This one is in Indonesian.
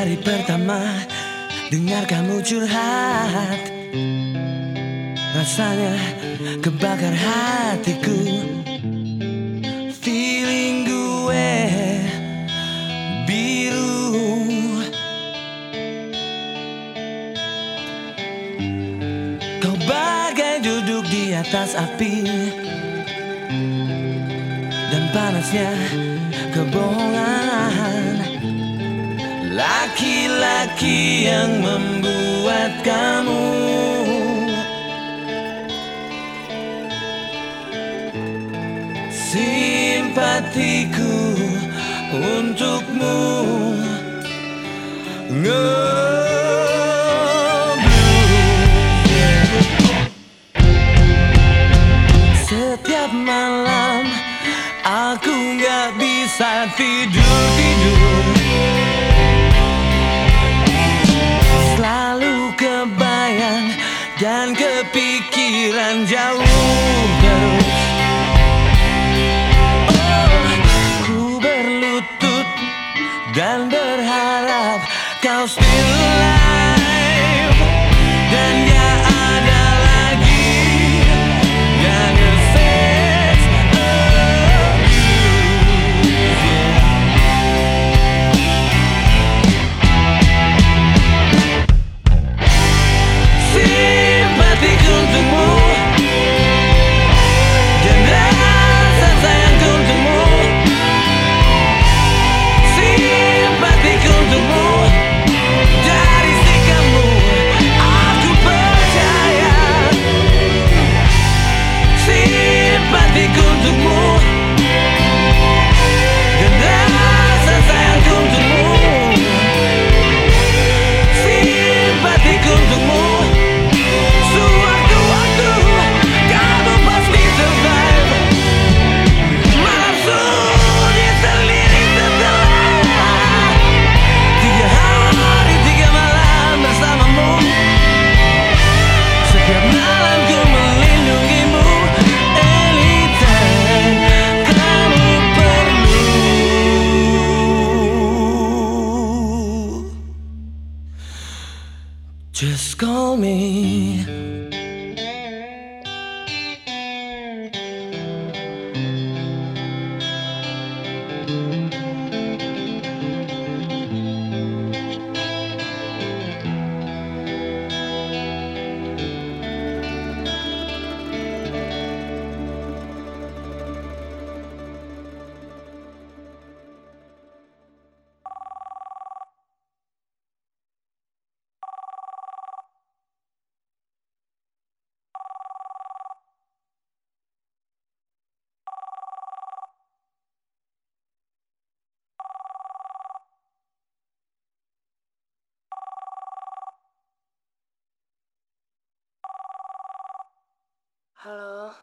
Hari pertama dengar kamu curhat. Rasanya kebakar hatiku. Feeling gue biru. Kau bagai duduk di atas api. Dan panasnya kebohongan Laki-laki yang membuat kamu Simpatiku untukmu. Setiap malam aku gak bisa tidur-tidur kau still Just call me Hello。